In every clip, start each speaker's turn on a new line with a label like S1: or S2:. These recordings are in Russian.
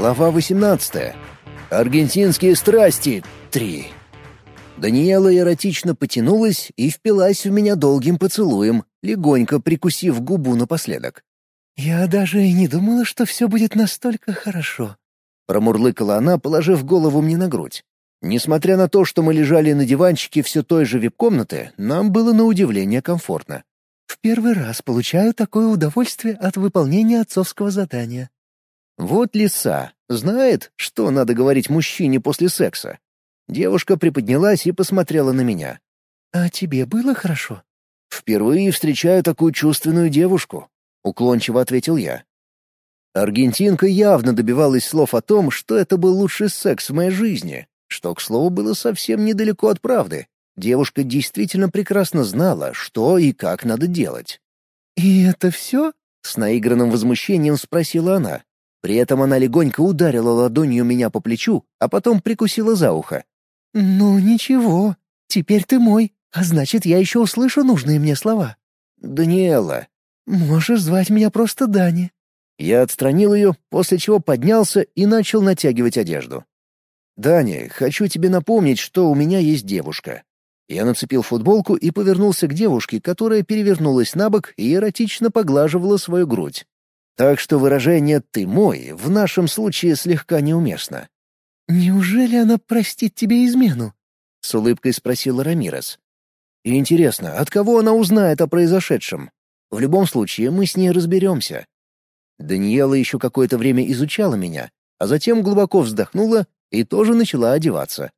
S1: Глава 18. Аргентинские страсти 3. Даниэла эротично потянулась и впилась в меня долгим поцелуем, легонько прикусив губу напоследок.
S2: «Я даже и не думала, что все будет настолько хорошо», —
S1: промурлыкала она, положив голову мне на грудь. Несмотря на то, что мы лежали на диванчике все той же вип-комнаты, нам было на удивление комфортно.
S2: «В первый раз получаю такое удовольствие от выполнения отцовского задания».
S1: Вот лиса. Знает, что надо говорить мужчине после секса. Девушка приподнялась и посмотрела на меня.
S2: «А тебе было хорошо?»
S1: «Впервые встречаю такую чувственную девушку», — уклончиво ответил я. Аргентинка явно добивалась слов о том, что это был лучший секс в моей жизни, что, к слову, было совсем недалеко от правды. Девушка действительно прекрасно знала, что и как надо делать.
S2: «И это все?»
S1: — с наигранным возмущением спросила она. При этом она легонько ударила ладонью меня по плечу, а потом прикусила за ухо.
S2: «Ну ничего, теперь ты мой, а значит, я еще услышу нужные мне слова».
S1: «Даниэла».
S2: «Можешь звать меня просто Дани».
S1: Я отстранил ее, после чего поднялся и начал натягивать одежду. «Дани, хочу тебе напомнить, что у меня есть девушка». Я нацепил футболку и повернулся к девушке, которая перевернулась на бок и эротично поглаживала свою грудь. Так что выражение «ты мой» в нашем случае слегка неуместно.
S2: «Неужели она простит тебе измену?»
S1: — с улыбкой спросила Рамирес. И «Интересно, от кого она узнает о произошедшем? В любом случае, мы с ней разберемся». Даниэла еще какое-то время изучала меня, а затем глубоко вздохнула и тоже начала одеваться.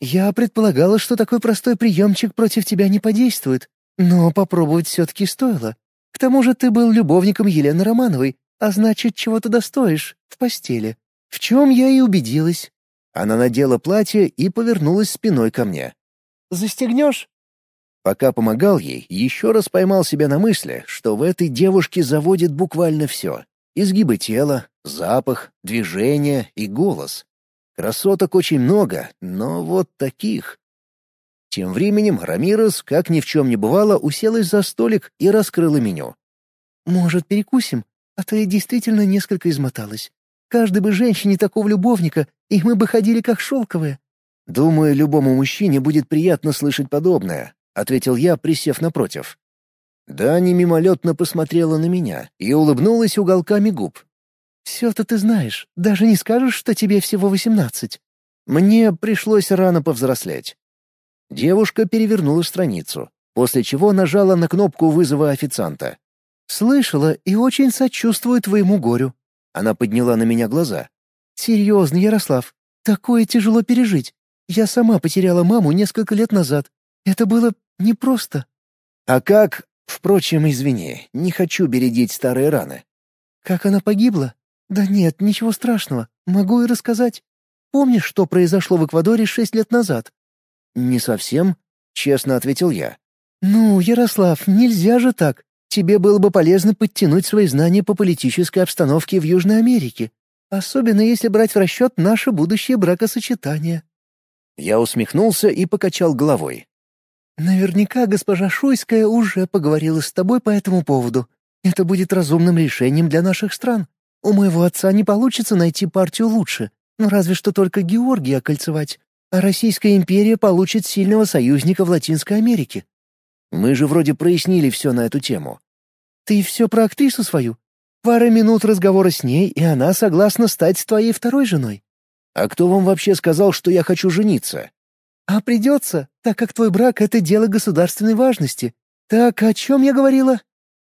S2: «Я предполагала, что такой простой приемчик против тебя не подействует, но попробовать все-таки стоило. Тому же ты был любовником Елены Романовой, а значит, чего-то достоишь в постели. В чем я и убедилась».
S1: Она надела платье и повернулась спиной ко мне.
S2: «Застегнешь?»
S1: Пока помогал ей, еще раз поймал себя на мысли, что в этой девушке заводит буквально все. Изгибы тела, запах, движение и голос. Красоток очень много, но вот таких. Тем временем Рамирес, как ни в чем не бывало, уселась за столик и раскрыла меню.
S2: «Может, перекусим? А то я действительно несколько измоталась. Каждой бы женщине такого любовника, и мы бы ходили как шелковые».
S1: «Думаю, любому мужчине будет приятно слышать подобное», — ответил я, присев напротив. Дани мимолетно посмотрела на меня и улыбнулась уголками губ.
S2: «Все-то ты знаешь, даже не скажешь, что тебе всего восемнадцать».
S1: Мне пришлось рано повзрослеть. Девушка перевернула страницу, после чего нажала на кнопку вызова официанта.
S2: «Слышала и очень сочувствую твоему горю».
S1: Она подняла на меня глаза.
S2: «Серьезно, Ярослав, такое тяжело пережить. Я сама потеряла маму несколько лет назад. Это было непросто».
S1: «А как...» «Впрочем, извини, не хочу бередить старые раны».
S2: «Как она погибла? Да нет, ничего страшного. Могу и рассказать. Помнишь, что произошло в Эквадоре шесть лет назад?
S1: «Не совсем», — честно ответил я.
S2: «Ну, Ярослав, нельзя же так. Тебе было бы полезно подтянуть свои знания по политической обстановке в Южной Америке, особенно если брать в расчет наше будущее бракосочетание».
S1: Я усмехнулся и покачал головой.
S2: «Наверняка госпожа Шуйская уже поговорила с тобой по этому поводу. Это будет разумным решением для наших стран. У моего отца не получится найти партию лучше, ну разве что только Георгия кольцевать а Российская империя получит сильного союзника в Латинской Америке.
S1: Мы же вроде прояснили все на эту тему.
S2: Ты все про актрису свою? Пара минут разговора с ней, и она согласна стать твоей второй женой.
S1: А кто вам вообще сказал, что я хочу жениться?
S2: А придется, так как твой брак — это дело государственной важности. Так, о чем я говорила?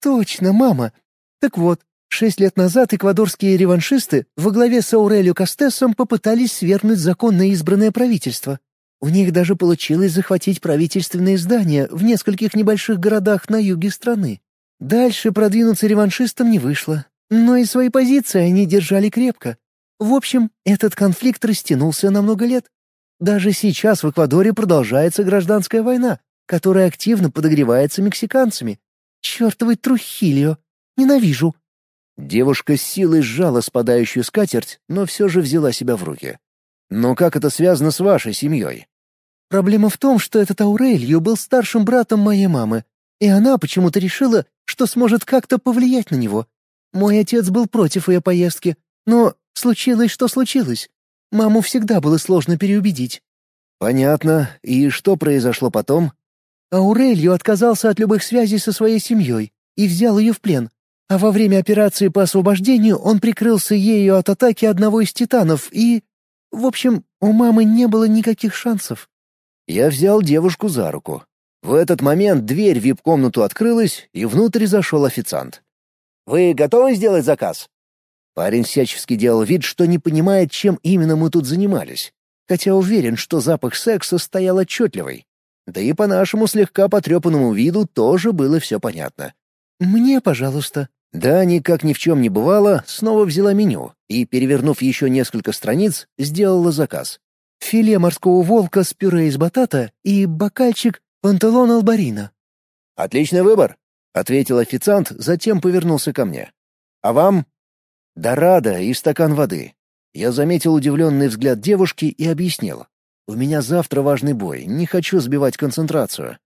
S2: Точно, мама. Так вот, Шесть лет назад эквадорские реваншисты во главе с Аурелио Кастесом попытались свергнуть законно избранное правительство. У них даже получилось захватить правительственные здания в нескольких небольших городах на юге страны. Дальше продвинуться реваншистам не вышло, но и свои позиции они держали крепко. В общем, этот конфликт растянулся на много лет. Даже сейчас в Эквадоре продолжается гражданская война, которая активно подогревается мексиканцами. Чёртовый Трухильо! Ненавижу!
S1: Девушка с силой сжала спадающую скатерть, но все же взяла себя в руки. «Но как это связано с вашей семьей?»
S2: «Проблема в том, что этот Аурелью был старшим братом моей мамы, и она почему-то решила, что сможет как-то повлиять на него. Мой отец был против ее поездки, но Случилось, что случилось. Маму всегда было сложно переубедить».
S1: «Понятно. И что произошло потом?»
S2: Аурелью отказался от любых связей со своей семьей и взял ее в плен. А во время операции по освобождению он прикрылся ею от атаки одного из титанов и... В общем, у мамы не было никаких шансов.
S1: Я взял девушку за руку. В этот момент дверь в вип-комнату открылась, и внутрь зашел официант. «Вы готовы сделать заказ?» Парень всячески делал вид, что не понимает, чем именно мы тут занимались, хотя уверен, что запах секса стоял отчетливый. Да и по нашему слегка потрепанному виду тоже было все понятно.
S2: «Мне, пожалуйста».
S1: Дани, как ни в чем не бывало, снова взяла меню и, перевернув еще несколько страниц, сделала заказ.
S2: «Филе морского волка с пюре из батата и бокальчик панталон албарина».
S1: «Отличный выбор», — ответил официант, затем повернулся ко мне. «А вам?» «Дорада и стакан воды». Я заметил удивленный взгляд девушки и объяснил. У меня завтра важный бой, не хочу сбивать концентрацию».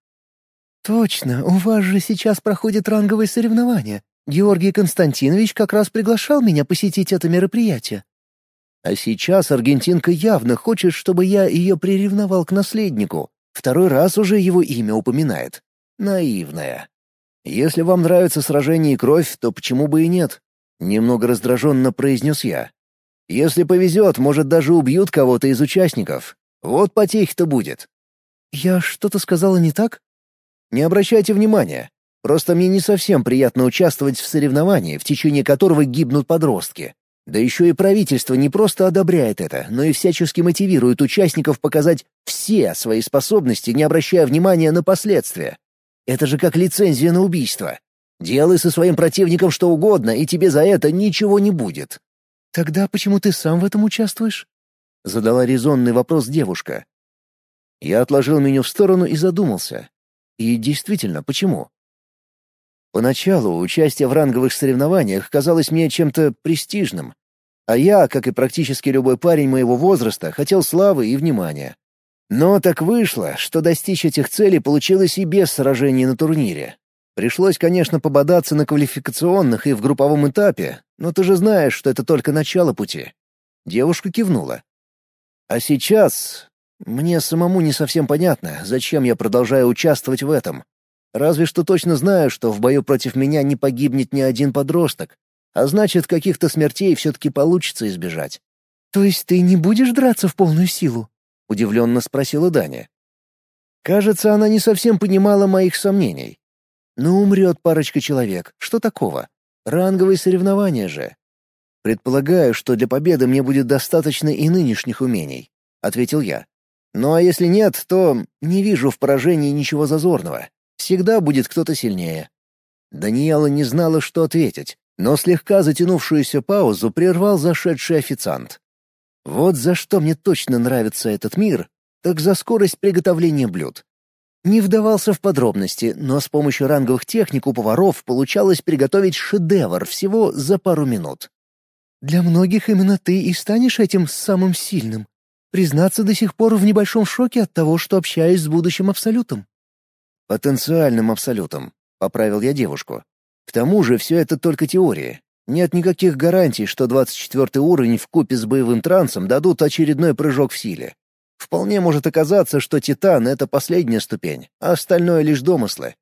S2: «Точно, у вас же сейчас проходит ранговые соревнования. Георгий Константинович как раз приглашал меня посетить это мероприятие».
S1: А сейчас аргентинка явно хочет, чтобы я ее приревновал к наследнику. Второй раз уже его имя упоминает. Наивная. Если вам нравится сражение и кровь, то почему бы и нет? Немного раздраженно произнес я. Если повезет, может, даже убьют кого-то из участников. Вот потехи-то будет.
S2: Я что-то сказала не так?
S1: Не обращайте внимания. Просто мне не совсем приятно участвовать в соревновании, в течение которого гибнут подростки. Да еще и правительство не просто одобряет это, но и всячески мотивирует участников показать все свои способности, не обращая внимания на последствия. Это же как лицензия на убийство. Делай со своим противником что угодно, и тебе за это ничего не будет.
S2: Тогда почему ты сам в этом участвуешь?
S1: — задала резонный вопрос девушка. Я отложил меню в сторону и задумался. И действительно, почему? Поначалу участие в ранговых соревнованиях казалось мне чем-то престижным, а я, как и практически любой парень моего возраста, хотел славы и внимания. Но так вышло, что достичь этих целей получилось и без сражений на турнире. Пришлось, конечно, пободаться на квалификационных и в групповом этапе, но ты же знаешь, что это только начало пути. Девушка кивнула. А сейчас мне самому не совсем понятно, зачем я продолжаю участвовать в этом. Разве что точно знаю, что в бою против меня не погибнет ни один подросток, а значит, каких-то смертей все-таки получится избежать.
S2: «То есть ты не будешь драться в полную силу?»
S1: — удивленно спросила Даня. Кажется, она не совсем понимала моих сомнений. Ну, умрет парочка человек, что такого? Ранговые соревнования же. «Предполагаю, что для победы мне будет достаточно и нынешних умений», — ответил я. «Ну а если нет, то не вижу в поражении ничего зазорного. Всегда будет кто-то сильнее». Даниэла не знала, что ответить, но слегка затянувшуюся паузу прервал зашедший официант. «Вот за что мне точно нравится этот мир, так за скорость приготовления блюд. Не вдавался в подробности, но с помощью ранговых техник у поваров получалось приготовить шедевр всего за пару минут.
S2: Для многих именно ты и станешь этим самым сильным. Признаться, до сих пор в небольшом шоке от того, что общаюсь с будущим Абсолютом».
S1: «Потенциальным Абсолютом», — поправил я девушку. «К тому же все это только теория. Нет никаких гарантий, что 24 уровень в купе с боевым трансом дадут очередной прыжок в силе. Вполне может оказаться, что Титан — это последняя ступень, а остальное — лишь домыслы».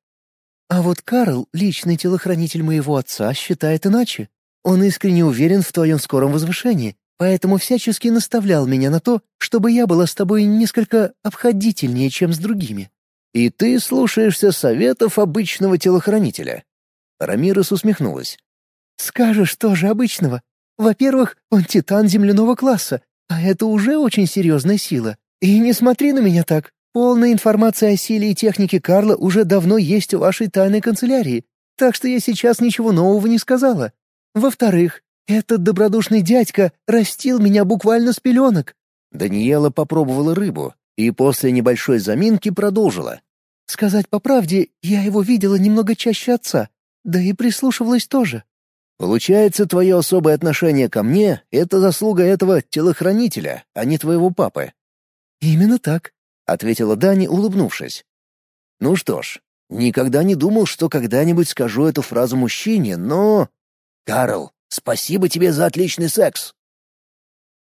S2: «А вот Карл, личный телохранитель моего отца, считает иначе. Он искренне уверен в твоем скором возвышении, поэтому всячески наставлял меня на то, чтобы я была с тобой несколько обходительнее, чем с другими».
S1: «И ты слушаешься советов обычного телохранителя?» Рамирес усмехнулась.
S2: «Скажешь тоже обычного. Во-первых, он титан земляного класса, а это уже очень серьезная сила. И не смотри на меня так. Полная информация о силе и технике Карла уже давно есть в вашей тайной канцелярии, так что я сейчас ничего нового не сказала. Во-вторых, этот добродушный дядька растил меня буквально с пеленок».
S1: Даниэла попробовала рыбу и после небольшой заминки продолжила.
S2: «Сказать по правде, я его видела немного чаще отца, да и прислушивалась тоже».
S1: «Получается, твое особое отношение ко мне — это заслуга этого телохранителя, а не твоего папы».
S2: «Именно так», —
S1: ответила Дани, улыбнувшись. «Ну что ж, никогда не думал, что когда-нибудь скажу эту фразу мужчине, но...» «Карл, спасибо тебе за отличный секс!»